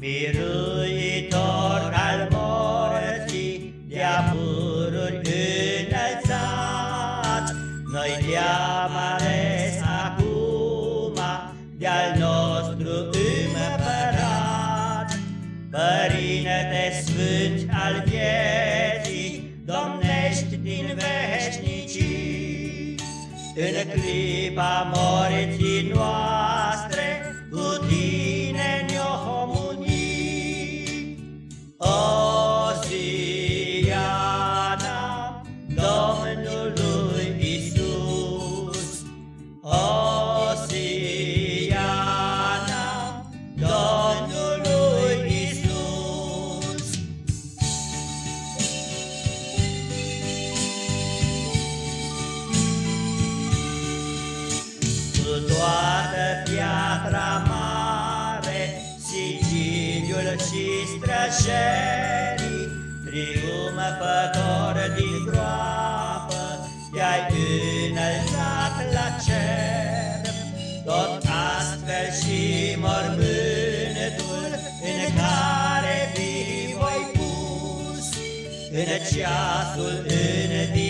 Biruitor al morții, de-a pururi înălțat, Noi te-am ales acum, de-al nostru împărat. Părinte Sfânt al vieții, domnești din veșnicii, În clipa morții noastre, sigiliul și strășerii, triumfător din groapă, te-ai înălțat la cer. Tot astfel și mormântul în care vii voi pus, în ceasul învierii,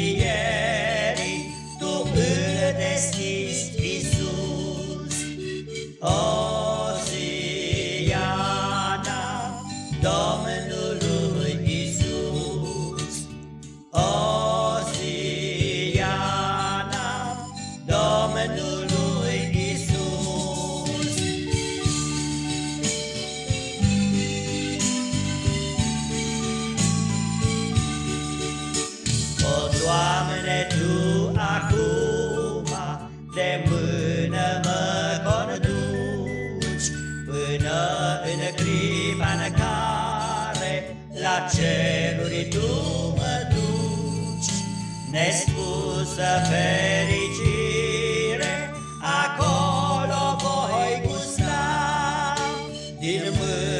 la ceruri tu mă duci, nespusă fericire, acolo voi gusta din mâini.